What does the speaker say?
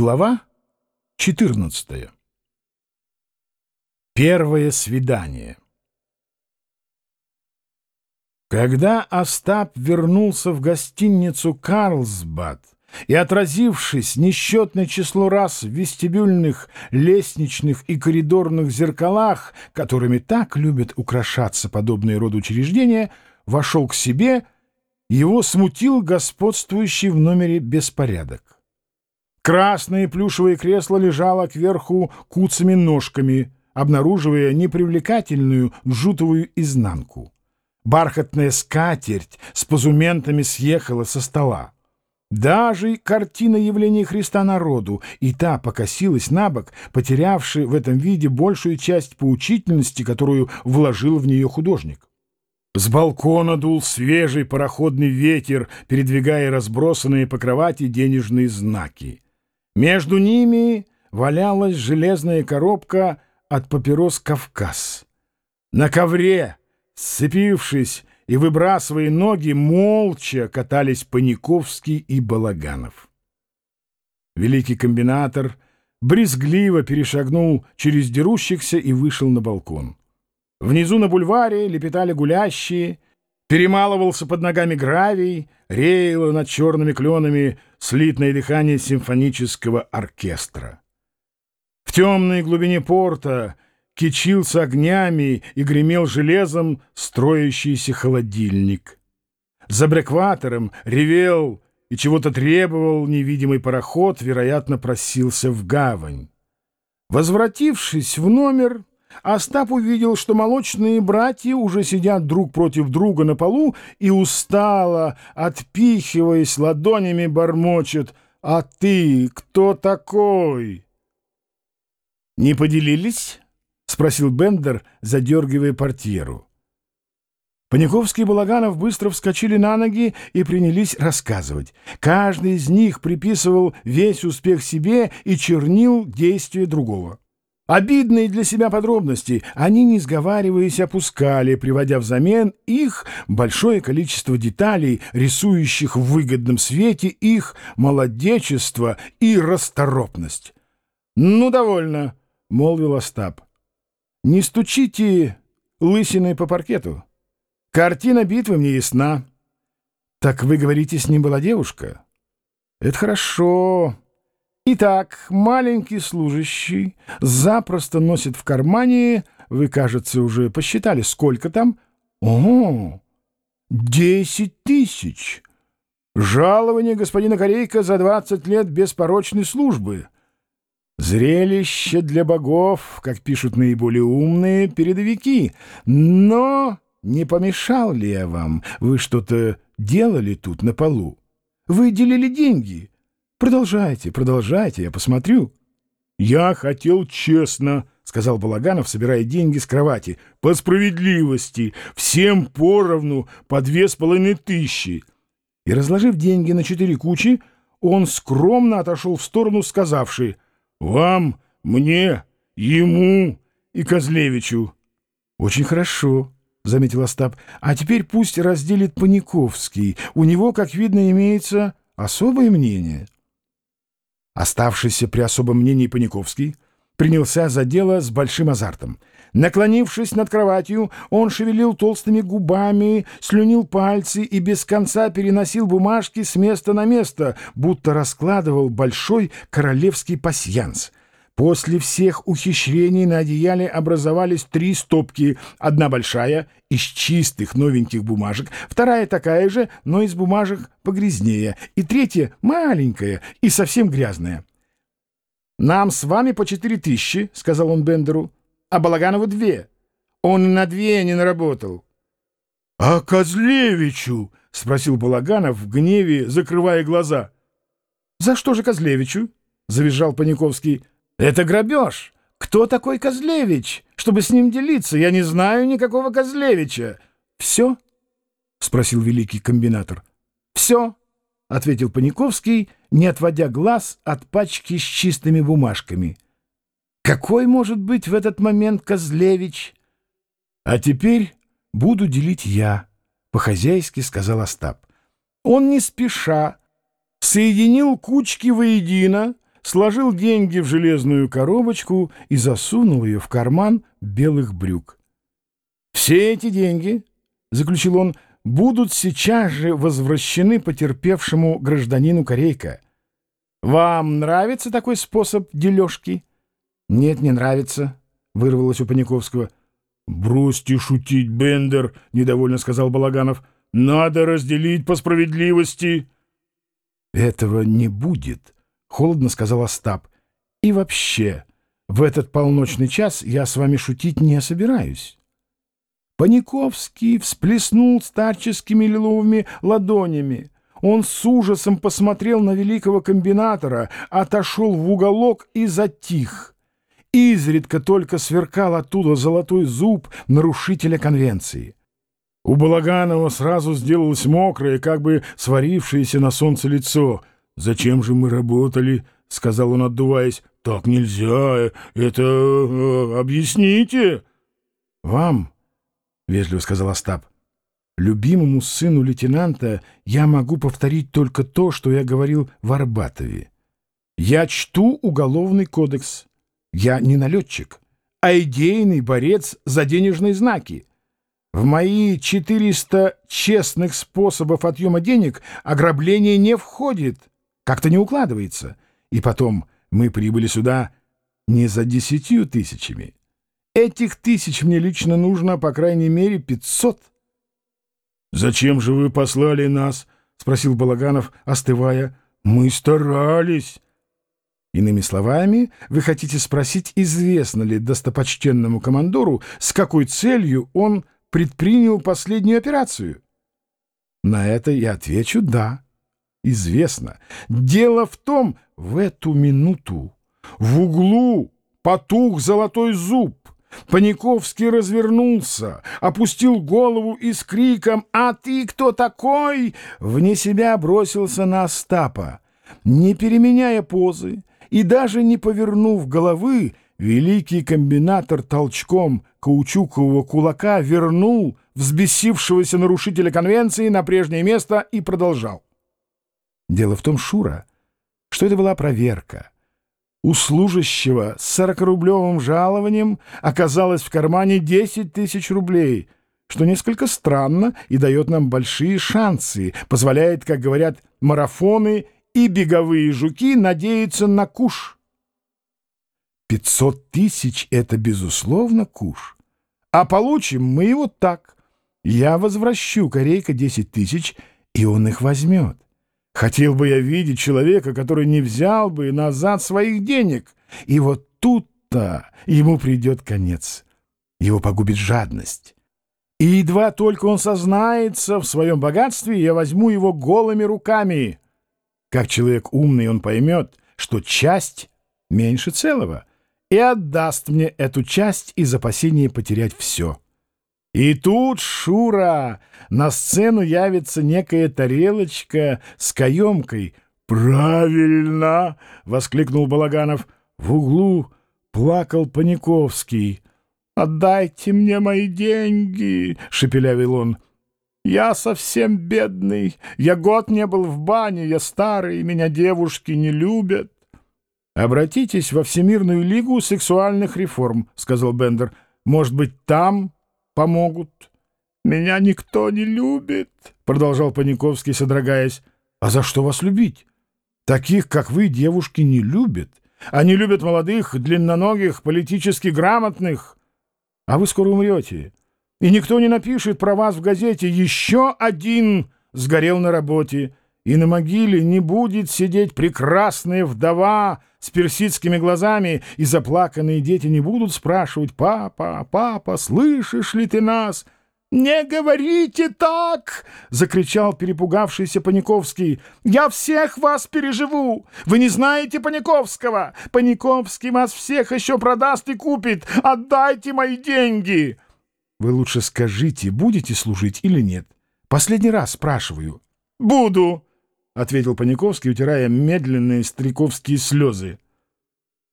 Глава 14. Первое свидание. Когда Остап вернулся в гостиницу «Карлсбад» и, отразившись несчетное число раз в вестибюльных, лестничных и коридорных зеркалах, которыми так любят украшаться подобные роды учреждения, вошел к себе, его смутил господствующий в номере беспорядок. Красное плюшевое кресло лежало кверху куцами ножками, обнаруживая непривлекательную жутовую изнанку. Бархатная скатерть с позументами съехала со стола. Даже картина явления Христа народу и та покосилась на бок, потерявши в этом виде большую часть поучительности, которую вложил в нее художник. С балкона дул свежий пароходный ветер, передвигая разбросанные по кровати денежные знаки. Между ними валялась железная коробка от папирос «Кавказ». На ковре, сцепившись и выбрасывая ноги, молча катались Паниковский и Балаганов. Великий комбинатор брезгливо перешагнул через дерущихся и вышел на балкон. Внизу на бульваре лепетали гулящие — Перемалывался под ногами гравий, реяло над черными кленами слитное дыхание симфонического оркестра. В темной глубине порта кичился огнями и гремел железом строящийся холодильник. За брекватором ревел и чего-то требовал невидимый пароход, вероятно, просился в гавань. Возвратившись в номер, Остап увидел, что молочные братья уже сидят друг против друга на полу и устало, отпихиваясь ладонями, бормочет «А ты кто такой?» «Не поделились?» — спросил Бендер, задергивая портьеру. Паниковский и Балаганов быстро вскочили на ноги и принялись рассказывать. Каждый из них приписывал весь успех себе и чернил действия другого. Обидные для себя подробности они, не сговариваясь, опускали, приводя взамен их большое количество деталей, рисующих в выгодном свете их молодечество и расторопность. «Ну, довольно», — молвил Остап. «Не стучите лысиной по паркету. Картина битвы мне ясна». «Так вы говорите, с ним была девушка?» «Это хорошо». Итак, маленький служащий запросто носит в кармане, вы, кажется, уже посчитали, сколько там? О, десять тысяч! Жалование господина Корейка за двадцать лет беспорочной службы. Зрелище для богов, как пишут наиболее умные передовики. Но не помешал ли я вам? Вы что-то делали тут на полу? Вы делили деньги — Продолжайте, продолжайте, я посмотрю. Я хотел честно, — сказал Балаганов, собирая деньги с кровати, — по справедливости, всем поровну, по две с половиной тысячи. И, разложив деньги на четыре кучи, он скромно отошел в сторону, сказавший «Вам, мне, ему и Козлевичу». «Очень хорошо», — заметил Остап. «А теперь пусть разделит Паниковский. У него, как видно, имеется особое мнение». Оставшийся при особом мнении Паниковский принялся за дело с большим азартом. Наклонившись над кроватью, он шевелил толстыми губами, слюнил пальцы и без конца переносил бумажки с места на место, будто раскладывал большой королевский пасьянс — После всех ухищрений на одеяле образовались три стопки. Одна большая, из чистых новеньких бумажек, вторая такая же, но из бумажек погрязнее, и третья маленькая и совсем грязная. «Нам с вами по четыре тысячи», — сказал он Бендеру, — «а Балаганову две. Он на две не наработал». «А Козлевичу?» — спросил Балаганов в гневе, закрывая глаза. «За что же Козлевичу?» — завизжал Паниковский. Это грабеж. Кто такой Козлевич, чтобы с ним делиться? Я не знаю никакого Козлевича. Все? — спросил великий комбинатор. — Все, — ответил Паниковский, не отводя глаз от пачки с чистыми бумажками. — Какой может быть в этот момент Козлевич? — А теперь буду делить я, — по-хозяйски сказал Остап. Он не спеша соединил кучки воедино, — сложил деньги в железную коробочку и засунул ее в карман белых брюк. «Все эти деньги, — заключил он, — будут сейчас же возвращены потерпевшему гражданину Корейка. Вам нравится такой способ дележки?» «Нет, не нравится», — вырвалось у Паниковского. «Бросьте шутить, Бендер», — недовольно сказал Балаганов. «Надо разделить по справедливости». «Этого не будет», — холодно сказал Остап. «И вообще, в этот полночный час я с вами шутить не собираюсь». Паниковский всплеснул старческими лиловыми ладонями. Он с ужасом посмотрел на великого комбинатора, отошел в уголок и затих. Изредка только сверкал оттуда золотой зуб нарушителя конвенции. У Балаганова сразу сделалось мокрое, как бы сварившееся на солнце лицо. «Зачем же мы работали?» — сказал он, отдуваясь. «Так нельзя. Это... Э, объясните». «Вам», — вежливо сказал Остап, — «любимому сыну лейтенанта я могу повторить только то, что я говорил в Арбатове. Я чту уголовный кодекс». Я не налетчик, а идейный борец за денежные знаки. В мои 400 честных способов отъема денег ограбление не входит, как-то не укладывается. И потом мы прибыли сюда не за десятью тысячами. Этих тысяч мне лично нужно, по крайней мере, 500. — Зачем же вы послали нас? — спросил Балаганов, остывая. — Мы старались. Иными словами, вы хотите спросить, известно ли достопочтенному командору, с какой целью он предпринял последнюю операцию? На это я отвечу «да». Известно. Дело в том, в эту минуту в углу потух золотой зуб. Паниковский развернулся, опустил голову и с криком «А ты кто такой?» вне себя бросился на Остапа. Не переменяя позы, и даже не повернув головы, великий комбинатор толчком каучукового кулака вернул взбесившегося нарушителя конвенции на прежнее место и продолжал. Дело в том, Шура, что это была проверка. У служащего с сорокарублевым жалованием оказалось в кармане 10 тысяч рублей, что несколько странно и дает нам большие шансы, позволяет, как говорят, марафоны и беговые жуки надеются на куш. Пятьсот тысяч — это, безусловно, куш. А получим мы его так. Я возвращу Корейка десять тысяч, и он их возьмет. Хотел бы я видеть человека, который не взял бы назад своих денег. И вот тут-то ему придет конец. Его погубит жадность. И едва только он сознается в своем богатстве, я возьму его голыми руками. Как человек умный, он поймет, что часть меньше целого, и отдаст мне эту часть из опасения потерять все. И тут, Шура, на сцену явится некая тарелочка с каемкой. «Правильно!» — воскликнул Балаганов. В углу плакал Паниковский. «Отдайте мне мои деньги!» — шепелявил он. Я совсем бедный, я год не был в бане, я старый, меня девушки не любят. Обратитесь во Всемирную лигу сексуальных реформ, сказал Бендер. Может быть, там помогут. Меня никто не любит, продолжал Паниковский, содрогаясь. А за что вас любить? Таких, как вы, девушки не любят. Они любят молодых, длинноногих, политически грамотных. А вы скоро умрете и никто не напишет про вас в газете «Еще один сгорел на работе», и на могиле не будет сидеть прекрасная вдова с персидскими глазами, и заплаканные дети не будут спрашивать «Папа, папа, слышишь ли ты нас?» «Не говорите так!» — закричал перепугавшийся Паниковский. «Я всех вас переживу! Вы не знаете Паниковского! Паниковский вас всех еще продаст и купит! Отдайте мои деньги!» Вы лучше скажите, будете служить или нет. Последний раз спрашиваю. — Буду, — ответил Паниковский, утирая медленные стариковские слезы.